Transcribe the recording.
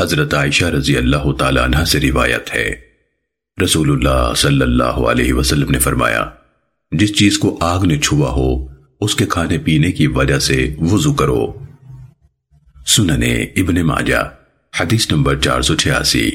حضرت عائشہ رضی اللہ تعالیٰ عنہ سے روایت ہے۔ رسول اللہ صلی اللہ علیہ وسلم نے فرمایا، جس چیز کو آگ نے چھوا ہو، اس کے کھانے پینے کی وجہ سے وضو کرو۔ سننے ابن ماجہ، حدیث نمبر چار سو چھیاسی۔